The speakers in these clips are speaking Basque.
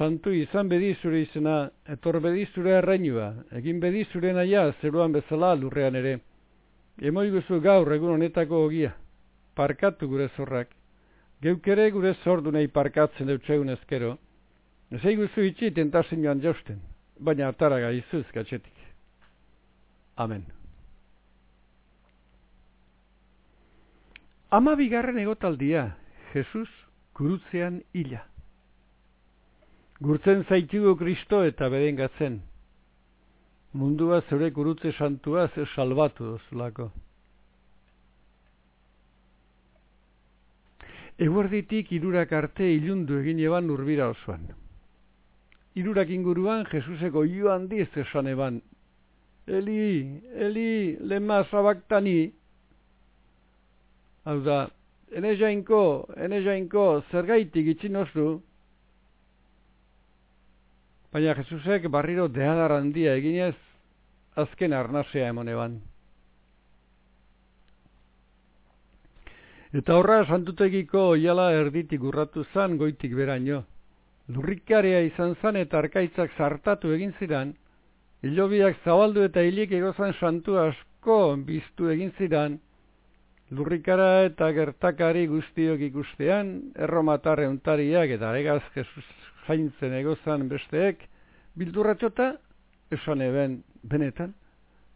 santu izan bedi zure izena, etor bedi zure errainua, egin bedi zure naia zeruan bezala lurrean ere. Emoiguzu gaur egun honetako ogia, parkatu gure zorrak, geukere gure zordu parkatzen dutxegun ezkero, ez eiguzu itxi tentazin joan jausten, baina ataraga izuz gatxetik. Amen. Ama bigarren egotaldia, Jesus kurutzean hila. Gurtzen zaitugu Kristo eta bedengatzen. Mundua zure gurutze santua ze salbatu dozulako. Eguerditik irurak arte ilundu egin eban urbira osoan. Irurak inguruan Jesuseko joan diz esan eban. Eli, Eli, lema zabaktani. Hau da, ene jainko, ene jainko, zergaitik itxinozu, Baina Jesusek barriro deadar handia eginez, azken arnasea emoneban. Eta horra santutegiko oiala erditik urratu zan goitik beraino. Lurrikarea izan zan eta arkaitzak zartatu egin ziran, hilobiak zabaldu eta hilik egozan santu asko biztu egin ziran, lurrikara eta gertakari guztiok ikustean, erromatarre untariak eta egaz Jesus zaintzen egozan besteek, bildurratxota, esan eben benetan,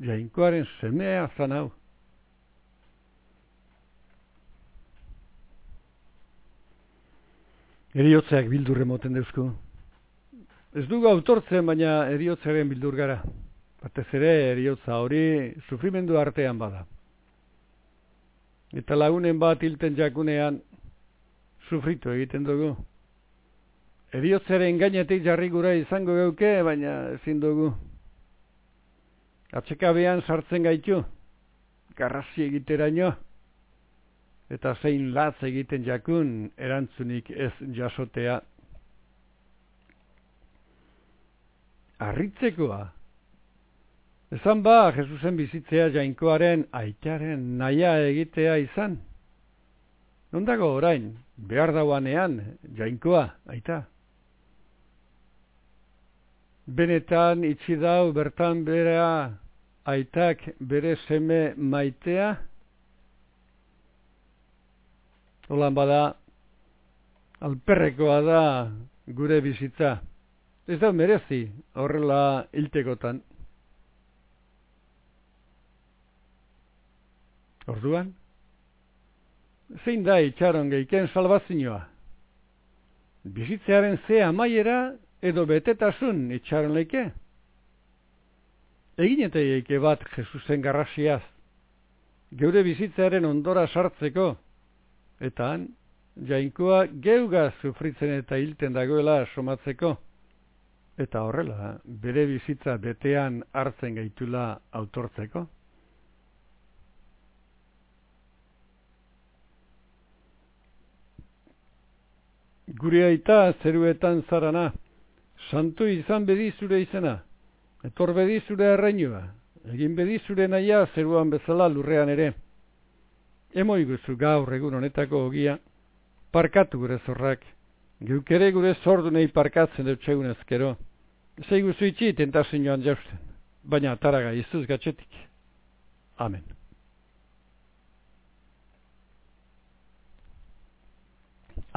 jainkoaren semea zan hau. Eriotzeak bildurre moten deuzku. Ez dugu autortzen, baina eriotzaren bildur gara. Batez ere, eriotza hori sufrimendu artean bada. Eta lagunen bat hilten jakunean, sufritu egiten dugu. Eriotzaren gainetik jarri gura izango geuke, baina ezin dugu. Atsekabean sartzen gaitu, garrazi egiteraino, eta zein latz egiten jakun erantzunik ez jasotea. Arritzekoa. Ezan ba, Jesusen bizitzea jainkoaren aitaren naia egitea izan. Nondago orain, behar dauanean, jainkoa, aita benetan itxi dau bertan berea aitak bere seme maitea? Olan bada, alperrekoa da gure bizitza. Ez da merezi horrela hiltekotan. Orduan? Zein da itxaron geiken salvazioa? Bizitzearen ze amaiera edo betetasun itxaron leike? Egin eta bat Jesusen garrasiaz, geure bizitzaren ondora sartzeko, eta han, jainkoa geuga sufritzen eta hilten dagoela somatzeko, eta horrela, bere bizitza betean hartzen gaitula autortzeko. Gure aita zeruetan zarana, santu izan bedi zure izena, etor bedi zure erreinua, egin bedi zure naia zeruan bezala lurrean ere. Emo iguzu gaur egun honetako ogia, parkatu gure zorrak, geukere gure zordu nahi parkatzen dut txegun ezkero, zei guzu itxi tentazin joan jausten, baina ataraga izuz gatxetik. Amen.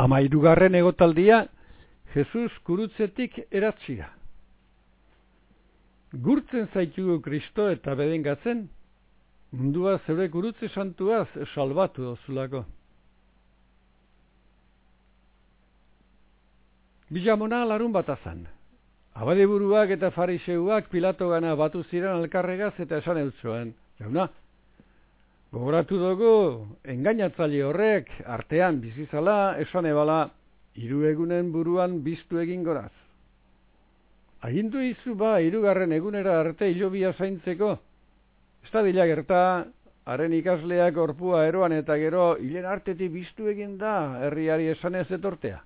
Ama irugarren egotaldia, Jesus kurutzetik eratzia. Gurtzen zaitugu Kristo eta bedengatzen, mundua zeure gurutze santuaz salbatu dozulako. Bijamona larun bat azan. Abade eta fariseuak pilato gana batu ziren alkarregaz eta esan eutzoen. Jauna, gogoratu dugu, engainatzaile horrek, artean bizizala, esan ebala, hiru egunen buruan biztu egin goraz. Agindu izu ba, hirugarren egunera arte hilobia zaintzeko. Ez da gerta, haren ikasleak orpua eroan eta gero hilen artetik biztu egin da herriari esan ez etortea.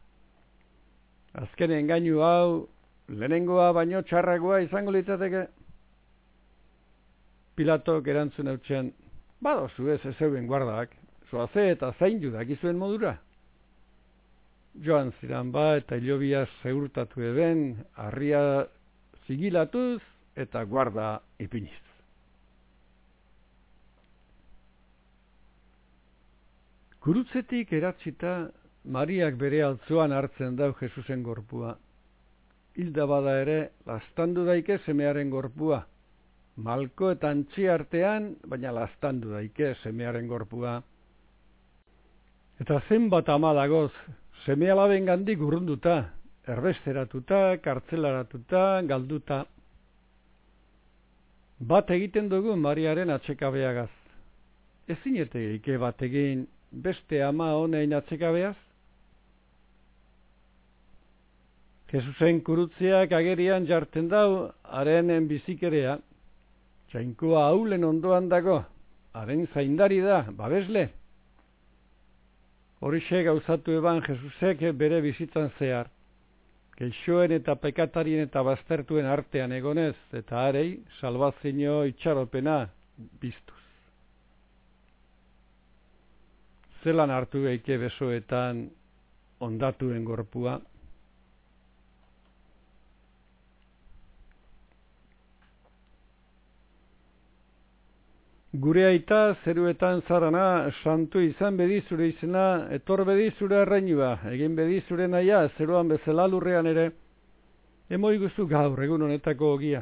Azken engainu hau, lehenengoa baino txarragoa izango litzateke. Pilatok erantzun eutxen, badozu ez ez zeuen guardak, zoaze eta zain judak izuen modura. Joan ziran ba, eta hilobia zeurtatu eben, harria zigilatuz eta guarda ipiniz. Gurutzetik eratzita, Mariak bere altzuan hartzen dau Jesusen gorpua. Hilda bada ere, lastandu daike semearen gorpua. Malko eta antxi artean, baina lastandu daike semearen gorpua. Eta zenbat amadagoz, seme alaben gandik urrunduta, erbesteratuta, kartzelaratuta, galduta. Bat egiten dugu Mariaren atsekabeagaz. Ez zinete ike bat egin beste ama honein atsekabeaz? Jesusen kurutzeak agerian jarten dau, harenen bizikerea, txainkua haulen ondoan dago, haren zaindari da, babesle. Horixe gauzatu eban Jesusek bere bizitzan zehar. Keixoen eta pekatarien eta baztertuen artean egonez, eta arei, salvazio itxaropena biztuz. Zelan hartu eike besoetan ondatuen gorpua, Gure aita zeruetan zarana, santu izan bedizure izena, etor bedizure arrainua, egin bedizure naia, zeruan bezala lurrean ere, emoi guztu gaur egun honetako ogia,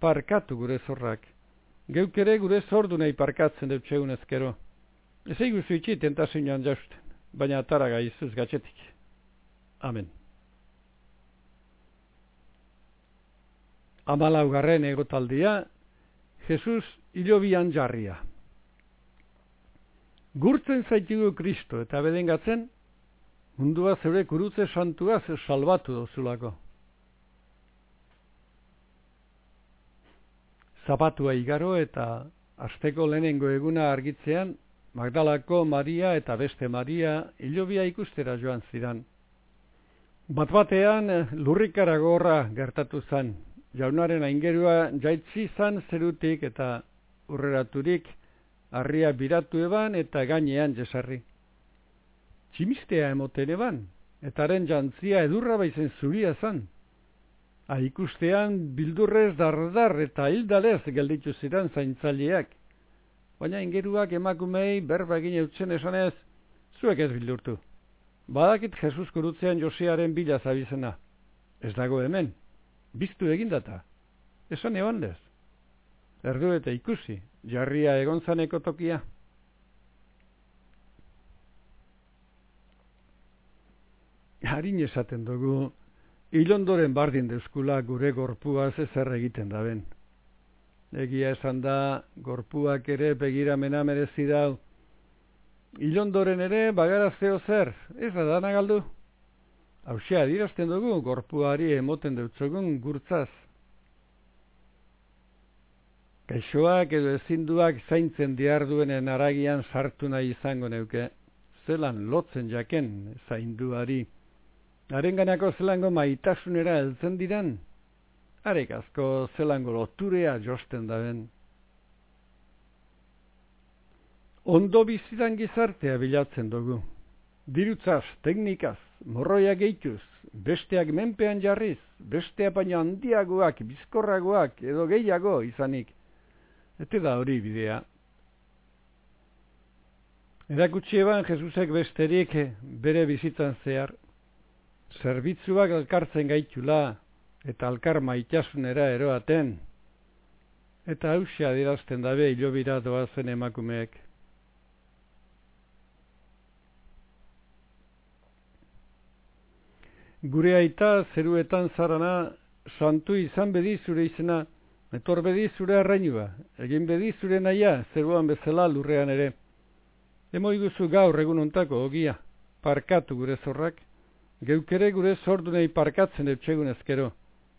parkatu gure zorrak, geuk ere gure zordu nahi parkatzen dut ezkero. Ez egin guztu itxit entazioan jausten, baina ataraga izuz gatzetik. Amen. Amalaugarren egotaldia, Jesus hilobian jarria. Gurtzen zaitugu Kristo eta bedengatzen, mundua zeure kurutze santua ze salbatu dozulako. Zapatua igaro eta asteko lehenengo eguna argitzean, Magdalako Maria eta beste Maria hilobia ikustera joan zidan. Bat batean lurrikara gorra gertatu zan, jaunaren aingerua jaitzi zan zerutik eta urreraturik harria biratu eban eta gainean jesarri. Tximistea emoten eban, eta haren jantzia edurra baizen zuria zan. Ha ikustean bildurrez dardar eta hildalez gelditu ziren zaintzaileak. Baina ingeruak emakumei berba egin eutzen esanez, zuek ez bildurtu. Badakit Jesus kurutzean Josearen bila zabizena. Ez dago hemen, biztu egindata. Esan egon lez. Erdu eta ikusi, jarria egon zaneko tokia. Harin esaten dugu, ilondoren bardin dezkula gure gorpua zer egiten da ben. Egia esan da, gorpuak ere begiramena merezi dau. Ilondoren ere bagara zeo zer, ez da dana galdu. Hauxea, dirazten dugu, gorpuari emoten dutzogun gurtzaz. Kaixoak edo ezinduak zaintzen diar duenen aragian sartu nahi izango neuke. Zelan lotzen jaken zainduari. Arenganako zelango maitasunera heltzen diran. Arek asko zelango loturea josten daben. Ondo bizitan gizartea bilatzen dugu. Dirutzaz, teknikaz, morroia gehituz, besteak menpean jarriz, besteak baina handiagoak, bizkorragoak edo gehiago izanik. Eta da hori bidea. Erakutsi eban Jesusek besterik bere bizitzan zehar, zerbitzuak alkartzen gaitula eta alkar maitasunera eroaten, eta hausia dirazten dabe hilobira doazen emakumeek. Gure aita zeruetan zarana, santu izan bedi zure izena, Etor bedi zure arrainua, egin bedi zure naia, zeruan bezala lurrean ere. Emo iguzu gaur egun ontako, ogia, parkatu gure zorrak, geukere gure zordu nahi parkatzen eutxegun ezkero.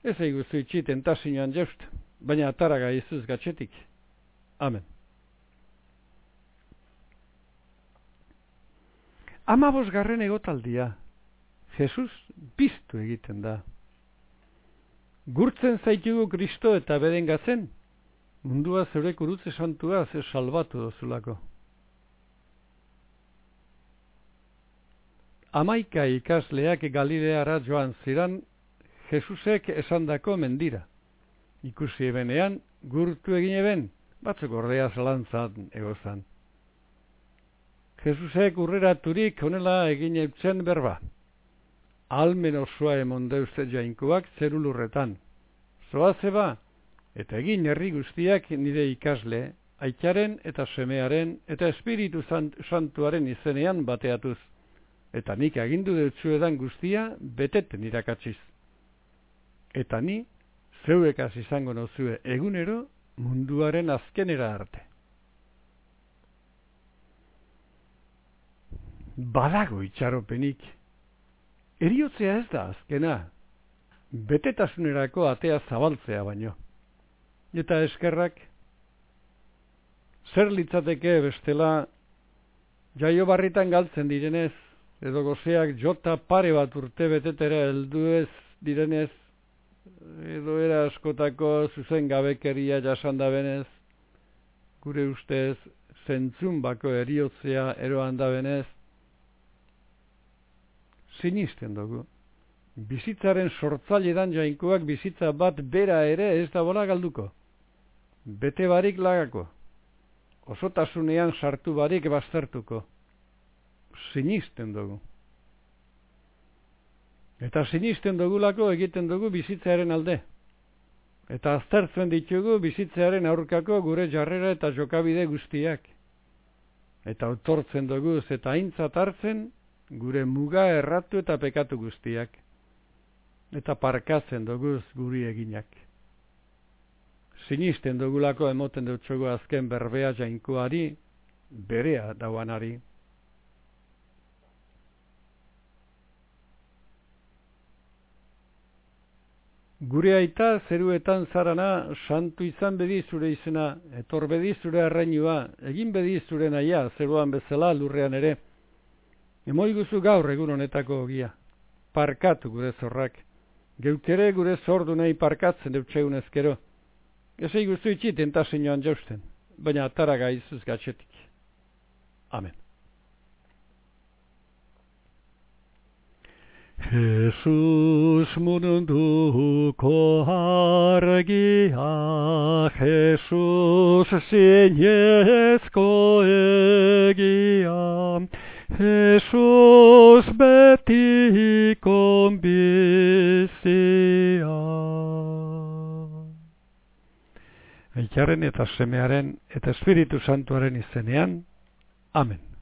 Ez eguzu itxit entazioan jaust, baina ataraga izuz gatxetik. Amen. Amabos garren egotaldia, Jesus biztu egiten da. Gurtzen zaitugu Kristo eta beren gazen, mundua zeure kurutze santua ze salbatu dozulako. amaika ikasleak galileara joan ziran Jesusek esandako mendira. Ikusi ebenean, gurtu egin eben, batzuk ordea zelantzan egozan. Jesusek urreraturik honela egin eutzen berba. Almen osoa emon jainkoak zerulurretan. Zoa zeba, eta egin herri guztiak nire ikasle, aitzaren eta semearen eta espiritu santuaren izenean bateatuz. Eta nik agindu dutzu edan guztia beteten irakatziz. Eta ni, zeuekaz izango nozue egunero munduaren azkenera arte. Badago itxaropenik. Eriotzea ez da azkena. Betetasunerako atea zabaltzea baino. Eta eskerrak, zer litzateke bestela jaio barritan galtzen direnez, edo gozeak jota pare bat urte betetera heldu ez direnez, edo era askotako zuzen gabekeria jasanda benez, gure ustez zentzun bako eriotzea eroan da benez, sinisten dugu. Bizitzaren sortzailedan jainkoak bizitza bat bera ere ez da bola galduko. Bete barik lagako. Osotasunean sartu barik baztertuko. Sinisten dugu. Eta sinisten dugulako egiten dugu bizitzaren alde. Eta aztertzen ditugu bizitzearen aurkako gure jarrera eta jokabide guztiak. Eta autortzen dugu eta aintzat hartzen gure muga erratu eta pekatu guztiak. Eta parkatzen dugu guri eginak. Sinisten dugulako emoten dutxogu azken berbea jainkoari, berea dauanari. Gure aita zeruetan zarana santu izan bedi zure izena, etor bedi zure arrainua, egin bedi zure naia zeruan bezala lurrean ere. Emoi guzu gaur egun honetako ogia, parkatu gure zorrak, geukere gure zordu nahi parkatzen dutxegun ezkero. Ezei guztu itxit entazioan jausten, baina atara gaizuz gatxetik. Amen. Jesus munduko argia, Jesus zinezko egia, Jesus beti konbizia. Aitzaren eta semearen eta espiritu santuaren izenean. Amen.